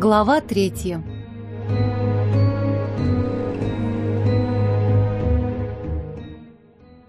Глава третья.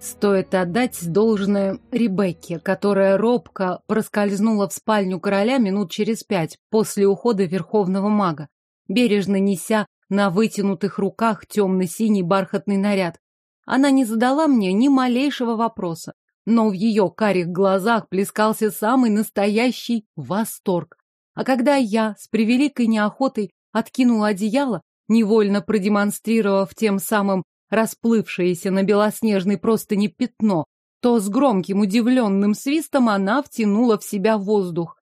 Стоит отдать должное Ребекке, которая робко проскользнула в спальню короля минут через пять после ухода верховного мага, бережно неся на вытянутых руках темно-синий бархатный наряд. Она не задала мне ни малейшего вопроса, но в ее карих глазах плескался самый настоящий восторг. А когда я с превеликой неохотой откинула одеяло, невольно продемонстрировав тем самым расплывшееся на белоснежной простыне пятно, то с громким удивленным свистом она втянула в себя воздух.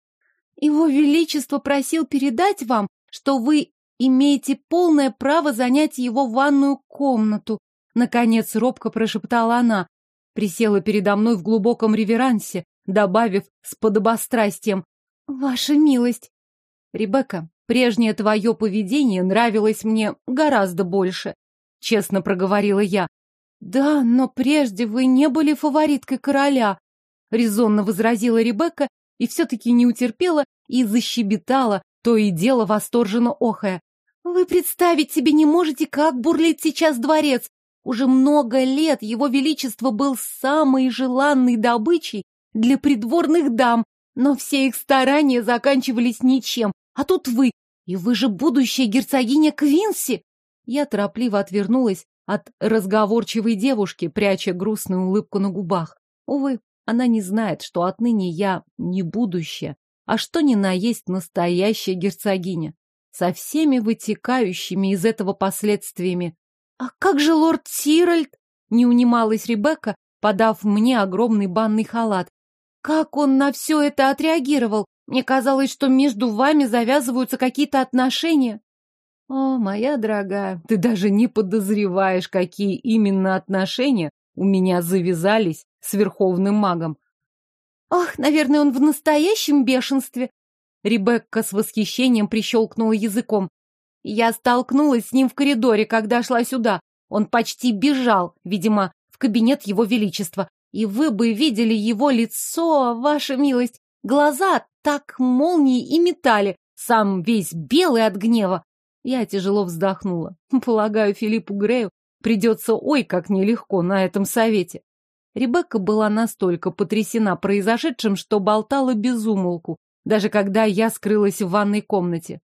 «Его Величество просил передать вам, что вы имеете полное право занять его ванную комнату», наконец робко прошептала она, присела передо мной в глубоком реверансе, добавив с подобострастием «Ваша милость!» «Ребекка, прежнее твое поведение нравилось мне гораздо больше», — честно проговорила я. «Да, но прежде вы не были фавориткой короля», — резонно возразила Ребекка и все-таки не утерпела и защебетала, то и дело восторженно охая. «Вы представить себе не можете, как бурлит сейчас дворец. Уже много лет его величество был самой желанной добычей для придворных дам, но все их старания заканчивались ничем. А тут вы. И вы же будущая герцогиня Квинси. Я торопливо отвернулась от разговорчивой девушки, пряча грустную улыбку на губах. Увы, она не знает, что отныне я не будущая, а что ни на есть настоящая герцогиня, со всеми вытекающими из этого последствиями. «А как же лорд Сиральд?» — не унималась Ребекка, подав мне огромный банный халат, как он на все это отреагировал? Мне казалось, что между вами завязываются какие-то отношения. О, моя дорогая, ты даже не подозреваешь, какие именно отношения у меня завязались с верховным магом. Ах, наверное, он в настоящем бешенстве. Ребекка с восхищением прищелкнула языком. Я столкнулась с ним в коридоре, когда шла сюда. Он почти бежал, видимо, в кабинет его величества. И вы бы видели его лицо, ваша милость. Глаза так молнии и метали, сам весь белый от гнева. Я тяжело вздохнула. Полагаю, Филиппу Грею придется ой как нелегко на этом совете. Ребекка была настолько потрясена произошедшим, что болтала без умолку, даже когда я скрылась в ванной комнате.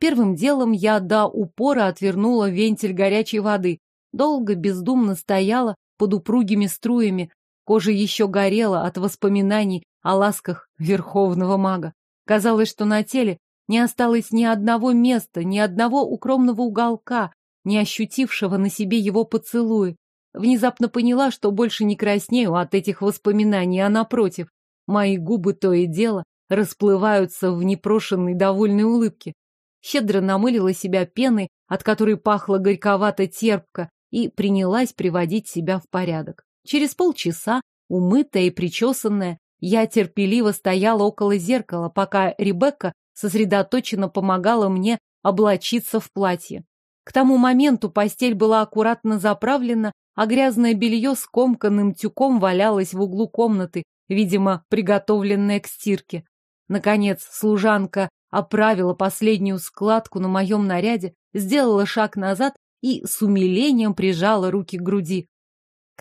Первым делом я до упора отвернула вентиль горячей воды. Долго бездумно стояла под упругими струями, Кожа еще горела от воспоминаний о ласках верховного мага. Казалось, что на теле не осталось ни одного места, ни одного укромного уголка, не ощутившего на себе его поцелуи. Внезапно поняла, что больше не краснею от этих воспоминаний, а напротив, мои губы то и дело расплываются в непрошенной довольной улыбке. Щедро намылила себя пеной, от которой пахло горьковато-терпко, и принялась приводить себя в порядок. Через полчаса, умытая и причесанная, я терпеливо стояла около зеркала, пока Ребекка сосредоточенно помогала мне облачиться в платье. К тому моменту постель была аккуратно заправлена, а грязное белье с комканным тюком валялось в углу комнаты, видимо, приготовленное к стирке. Наконец, служанка оправила последнюю складку на моем наряде, сделала шаг назад и с умилением прижала руки к груди.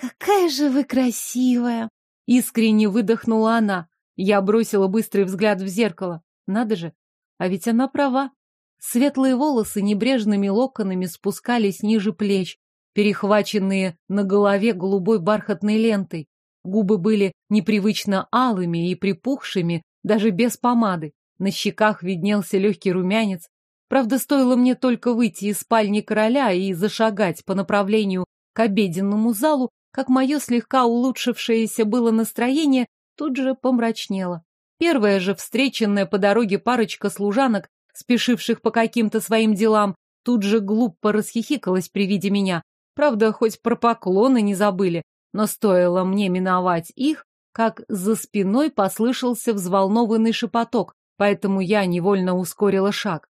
«Какая же вы красивая!» — искренне выдохнула она. Я бросила быстрый взгляд в зеркало. Надо же, а ведь она права. Светлые волосы небрежными локонами спускались ниже плеч, перехваченные на голове голубой бархатной лентой. Губы были непривычно алыми и припухшими, даже без помады. На щеках виднелся легкий румянец. Правда, стоило мне только выйти из спальни короля и зашагать по направлению к обеденному залу, как мое слегка улучшившееся было настроение тут же помрачнело. Первая же встреченная по дороге парочка служанок, спешивших по каким-то своим делам, тут же глупо расхихикалась при виде меня. Правда, хоть про поклоны не забыли, но стоило мне миновать их, как за спиной послышался взволнованный шепоток, поэтому я невольно ускорила шаг.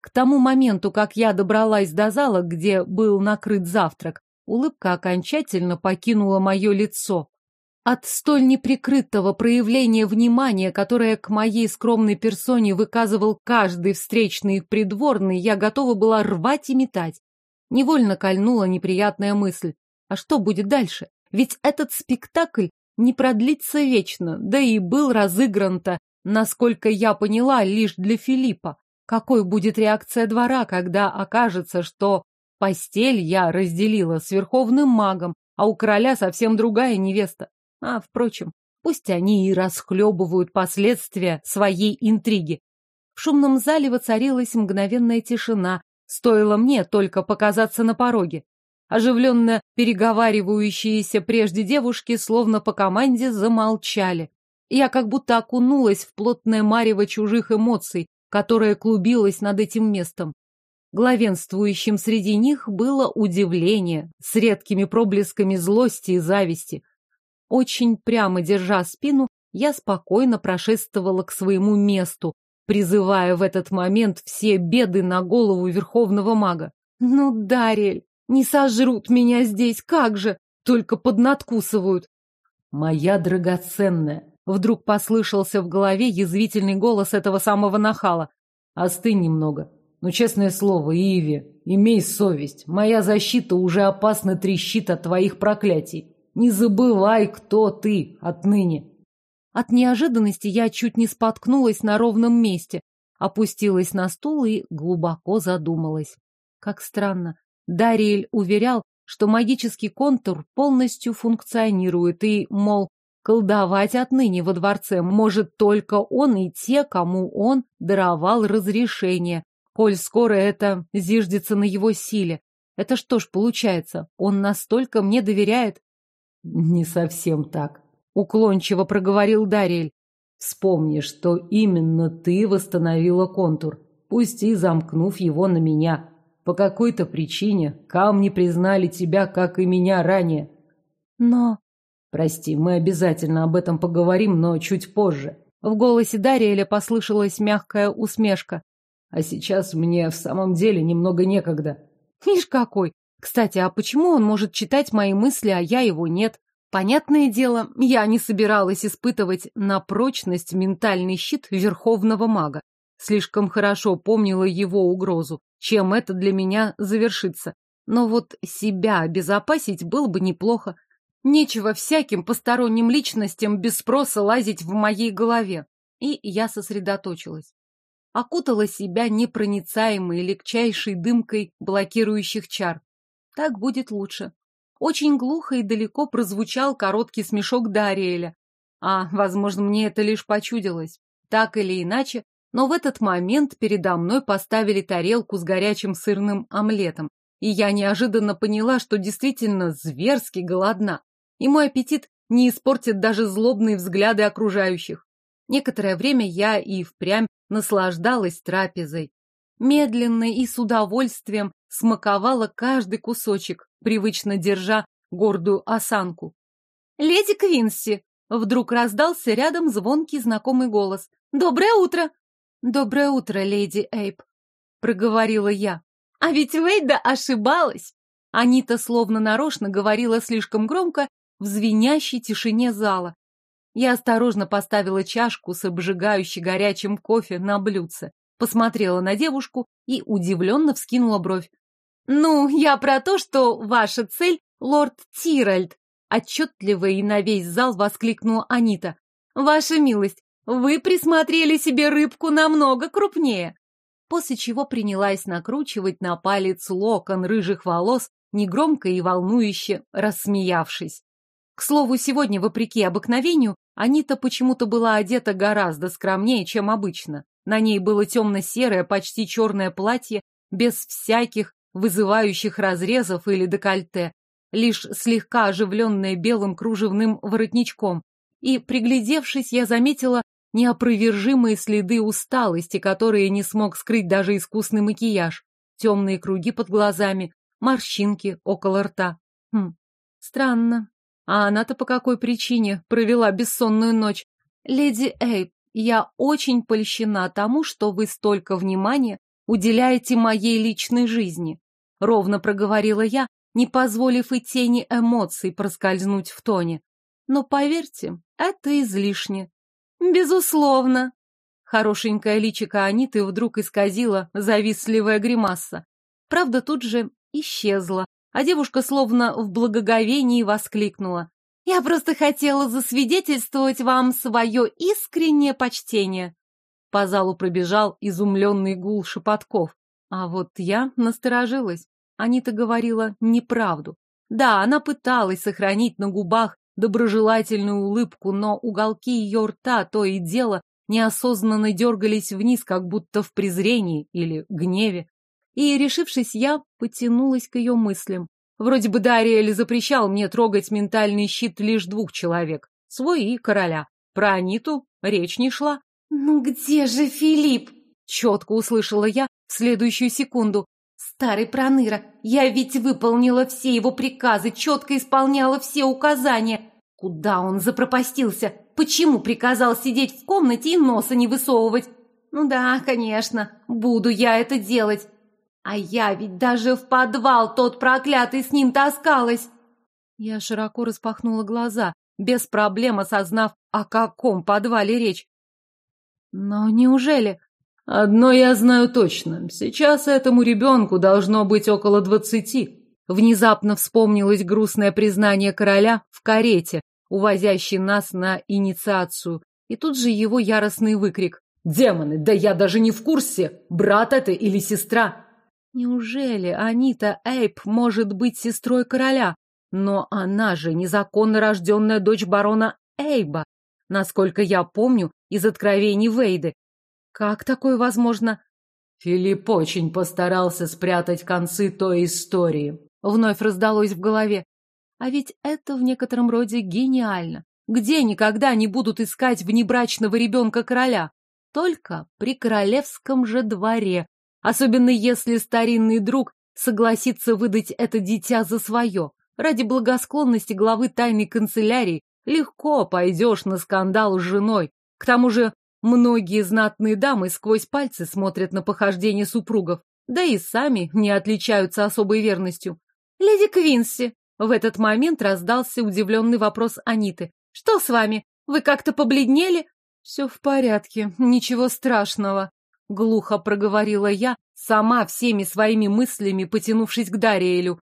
К тому моменту, как я добралась до зала, где был накрыт завтрак, Улыбка окончательно покинула мое лицо. От столь неприкрытого проявления внимания, которое к моей скромной персоне выказывал каждый встречный придворный, я готова была рвать и метать. Невольно кольнула неприятная мысль. А что будет дальше? Ведь этот спектакль не продлится вечно, да и был разыгран-то, насколько я поняла, лишь для Филиппа. Какой будет реакция двора, когда окажется, что Постель я разделила с верховным магом, а у короля совсем другая невеста. А, впрочем, пусть они и расхлебывают последствия своей интриги. В шумном зале воцарилась мгновенная тишина, стоило мне только показаться на пороге. Оживленно переговаривающиеся прежде девушки словно по команде замолчали. Я как будто окунулась в плотное марево чужих эмоций, которое клубилось над этим местом. Главенствующим среди них было удивление с редкими проблесками злости и зависти. Очень прямо держа спину, я спокойно прошествовала к своему месту, призывая в этот момент все беды на голову верховного мага. «Ну, Дарель, не сожрут меня здесь, как же! Только поднадкусывают!» «Моя драгоценная!» Вдруг послышался в голове язвительный голос этого самого нахала. «Остынь немного. Но, ну, честное слово, Иви, имей совесть. Моя защита уже опасно трещит от твоих проклятий. Не забывай, кто ты отныне. От неожиданности я чуть не споткнулась на ровном месте, опустилась на стул и глубоко задумалась. Как странно. Дариэль уверял, что магический контур полностью функционирует и, мол, колдовать отныне во дворце может только он и те, кому он даровал разрешение, Коль скоро это зиждется на его силе. Это что ж получается, он настолько мне доверяет? Не совсем так, уклончиво проговорил Дариэль. Вспомни, что именно ты восстановила контур, пусть и замкнув его на меня. По какой-то причине камни признали тебя, как и меня ранее. Но... Прости, мы обязательно об этом поговорим, но чуть позже. В голосе Дариэля послышалась мягкая усмешка. А сейчас мне в самом деле немного некогда. Ишь какой! Кстати, а почему он может читать мои мысли, а я его нет? Понятное дело, я не собиралась испытывать на прочность ментальный щит верховного мага. Слишком хорошо помнила его угрозу, чем это для меня завершится. Но вот себя обезопасить было бы неплохо. Нечего всяким посторонним личностям без спроса лазить в моей голове. И я сосредоточилась окутала себя непроницаемой легчайшей дымкой блокирующих чар. Так будет лучше. Очень глухо и далеко прозвучал короткий смешок Дариэля. А, возможно, мне это лишь почудилось. Так или иначе, но в этот момент передо мной поставили тарелку с горячим сырным омлетом, и я неожиданно поняла, что действительно зверски голодна, и мой аппетит не испортит даже злобные взгляды окружающих. Некоторое время я и впрямь наслаждалась трапезой. Медленно и с удовольствием смаковала каждый кусочек, привычно держа гордую осанку. «Леди Квинси!» — вдруг раздался рядом звонкий знакомый голос. «Доброе утро!» «Доброе утро, леди Эйп!» — проговорила я. «А ведь Вейда ошибалась!» Анита словно нарочно говорила слишком громко в звенящей тишине зала, я осторожно поставила чашку с обжигающе горячим кофе на блюдце, посмотрела на девушку и удивленно вскинула бровь. «Ну, я про то, что ваша цель — лорд Тиральд!» Отчетливо и на весь зал воскликнула Анита. «Ваша милость, вы присмотрели себе рыбку намного крупнее!» После чего принялась накручивать на палец локон рыжих волос, негромко и волнующе рассмеявшись. К слову, сегодня, вопреки обыкновению, Анита почему-то была одета гораздо скромнее, чем обычно. На ней было темно-серое, почти черное платье, без всяких вызывающих разрезов или декольте, лишь слегка оживленное белым кружевным воротничком. И, приглядевшись, я заметила неопровержимые следы усталости, которые не смог скрыть даже искусный макияж. Темные круги под глазами, морщинки около рта. Хм, странно. А она-то по какой причине провела бессонную ночь? Леди Эйп, я очень польщена тому, что вы столько внимания уделяете моей личной жизни. Ровно проговорила я, не позволив и тени эмоций проскользнуть в тоне. Но поверьте, это излишне. Безусловно. Хорошенькая личико Аниты вдруг исказила завистливая гримаса. Правда, тут же исчезла, а девушка словно в благоговении воскликнула. «Я просто хотела засвидетельствовать вам свое искреннее почтение!» По залу пробежал изумленный гул шепотков. А вот я насторожилась. Анита говорила неправду. Да, она пыталась сохранить на губах доброжелательную улыбку, но уголки ее рта то и дело неосознанно дергались вниз, как будто в презрении или гневе и, решившись, я потянулась к ее мыслям. Вроде бы Дарья запрещал мне трогать ментальный щит лишь двух человек, свой и короля. Про Аниту речь не шла. «Ну где же Филипп?» — четко услышала я в следующую секунду. «Старый проныра, я ведь выполнила все его приказы, четко исполняла все указания. Куда он запропастился? Почему приказал сидеть в комнате и носа не высовывать? Ну да, конечно, буду я это делать. А я ведь даже в подвал тот проклятый с ним таскалась. Я широко распахнула глаза, без проблем осознав, о каком подвале речь. Но неужели... Одно я знаю точно. Сейчас этому ребенку должно быть около двадцати. Внезапно вспомнилось грустное признание короля в карете, увозящей нас на инициацию, и тут же его яростный выкрик. «Демоны, Неужели Анита Эйп может быть сестрой короля? Но она же незаконно рожденная дочь барона Эйба, насколько я помню, из откровений Вейды. Как такое возможно? Филипп очень постарался спрятать концы той истории. Вновь раздалось в голове. А ведь это в некотором роде гениально. Где никогда не будут искать внебрачного ребенка короля? Только при королевском же дворе, Особенно если старинный друг согласится выдать это дитя за свое. Ради благосклонности главы тайной канцелярии легко пойдешь на скандал с женой. К тому же многие знатные дамы сквозь пальцы смотрят на похождение супругов, да и сами не отличаются особой верностью. «Леди Квинси!» В этот момент раздался удивленный вопрос Аниты. «Что с вами? Вы как-то побледнели?» «Все в порядке, ничего страшного», Глухо проговорила я, сама всеми своими мыслями потянувшись к Дариэлю.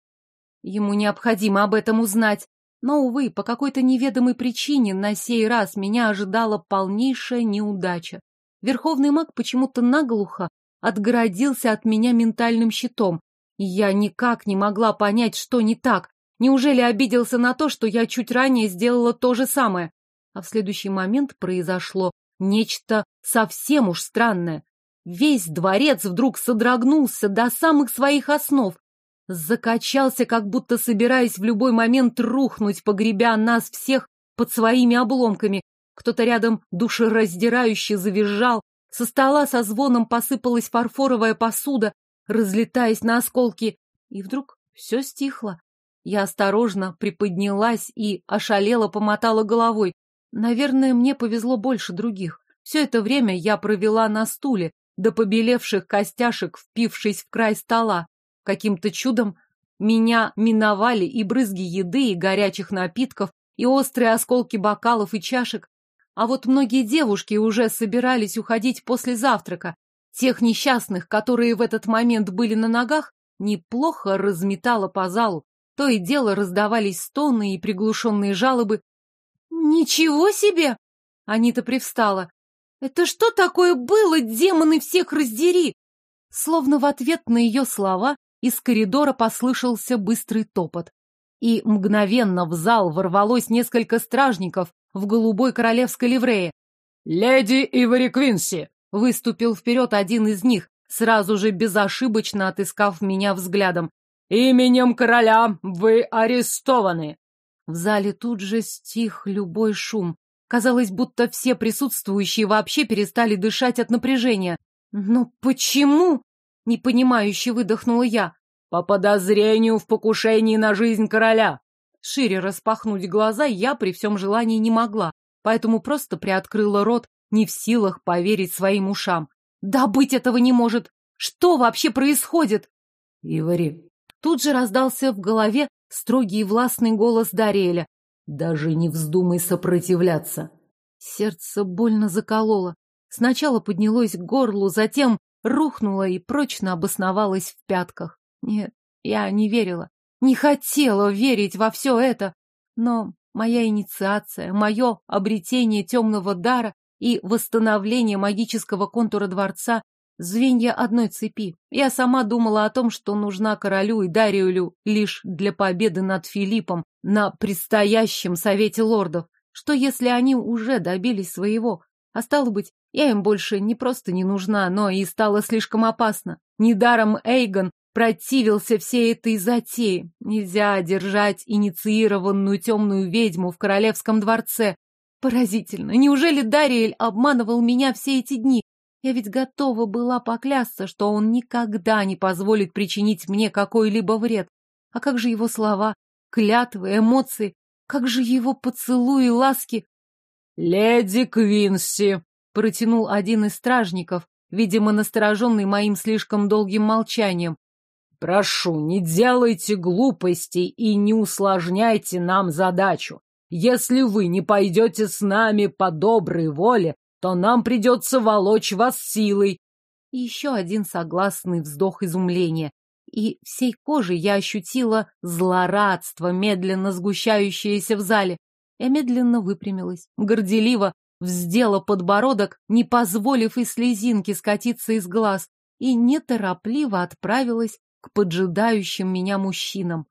Ему необходимо об этом узнать. Но, увы, по какой-то неведомой причине на сей раз меня ожидала полнейшая неудача. Верховный маг почему-то наглухо отгородился от меня ментальным щитом. И я никак не могла понять, что не так. Неужели обиделся на то, что я чуть ранее сделала то же самое? А в следующий момент произошло нечто совсем уж странное. Весь дворец вдруг содрогнулся до самых своих основ, закачался, как будто собираясь в любой момент рухнуть, погребя нас всех под своими обломками. Кто-то рядом душераздирающе завизжал, со стола со звоном посыпалась фарфоровая посуда, разлетаясь на осколки, и вдруг все стихло. Я осторожно приподнялась и ошалела помотала головой. Наверное, мне повезло больше других. Все это время я провела на стуле, до побелевших костяшек, впившись в край стола. Каким-то чудом меня миновали и брызги еды, и горячих напитков, и острые осколки бокалов и чашек. А вот многие девушки уже собирались уходить после завтрака. Тех несчастных, которые в этот момент были на ногах, неплохо разметало по залу. То и дело раздавались стоны и приглушенные жалобы. «Ничего себе!» Анита привстала. Это что такое было, демоны всех раздери? Словно в ответ на ее слова из коридора послышался быстрый топот. И мгновенно в зал ворвалось несколько стражников в голубой королевской ливрее. «Леди Ивори Квинси!» — выступил вперед один из них, сразу же безошибочно отыскав меня взглядом. «Именем короля вы арестованы!» В зале тут же стих любой шум, Казалось, будто все присутствующие вообще перестали дышать от напряжения. «Но почему?» — непонимающе выдохнула я. «По подозрению в покушении на жизнь короля!» Шире распахнуть глаза я при всем желании не могла, поэтому просто приоткрыла рот, не в силах поверить своим ушам. «Да быть этого не может! Что вообще происходит?» «Ивари!» Тут же раздался в голове строгий властный голос Дариэля, даже не вздумай сопротивляться. Сердце больно закололо. Сначала поднялось к горлу, затем рухнуло и прочно обосновалось в пятках. Нет, я не верила, не хотела верить во все это, но моя инициация, мое обретение темного дара и восстановление магического контура дворца звенья одной цепи. Я сама думала о том, что нужна королю и Дариулю лишь для победы над Филиппом на предстоящем совете лордов. Что если они уже добились своего? А стало быть, я им больше не просто не нужна, но и стало слишком опасно. Недаром Эйгон противился всей этой затее. Нельзя держать инициированную темную ведьму в королевском дворце. Поразительно. Неужели Дариэль обманывал меня все эти дни? Я ведь готова была поклясться, что он никогда не позволит причинить мне какой-либо вред. А как же его слова, клятвы, эмоции? Как же его поцелуи, ласки? «Леди Квинси!» — протянул один из стражников, видимо, настороженный моим слишком долгим молчанием. «Прошу, не делайте глупостей и не усложняйте нам задачу. Если вы не пойдете с нами по доброй воле, то нам придется волочь вас силой. еще один согласный вздох изумления. И всей кожей я ощутила злорадство, медленно сгущающееся в зале. Я медленно выпрямилась, горделиво вздела подбородок, не позволив и слезинки скатиться из глаз, и неторопливо отправилась к поджидающим меня мужчинам.